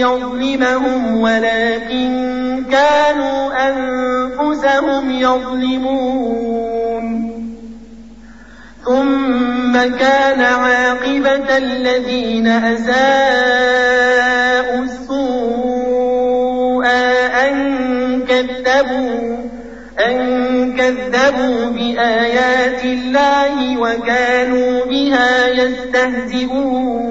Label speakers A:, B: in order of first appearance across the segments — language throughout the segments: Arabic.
A: الله ليظلمهم ولكن كانوا أنفسهم يظلمون. ثم كان عاقبة الذين أساءوا السوء أن كذبوا أن كذبوا بآيات الله وكانوا بها يستهزئون.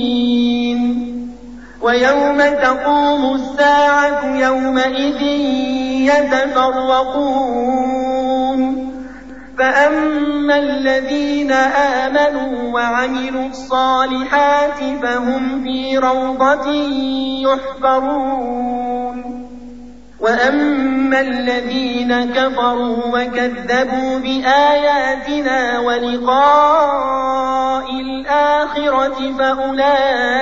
A: ويوم تقوم الساعة يومئذ يتفرقون. فأما الذين آمنوا وعملوا الصالحات فهم في روضة يحبرون وأما الذين كفروا وكذبوا بآياتنا ولقاء الآخرة فأولئك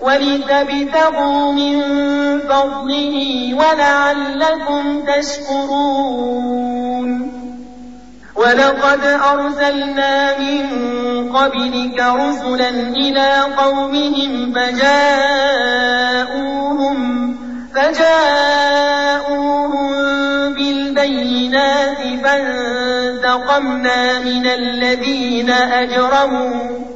A: ولتبتغوا من فضله ولعلكم تشكرون. ولقد أرسلنا من قبلك رسلا إلى قومهم فجاءوهم فجاءوهم بالبينات فانتقمنا من الذين أجرموا.